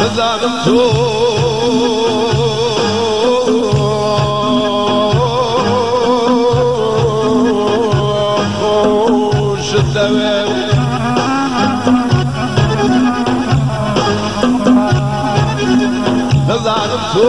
دەزانم تۆ خۆشت دەوێت دەزانم تۆ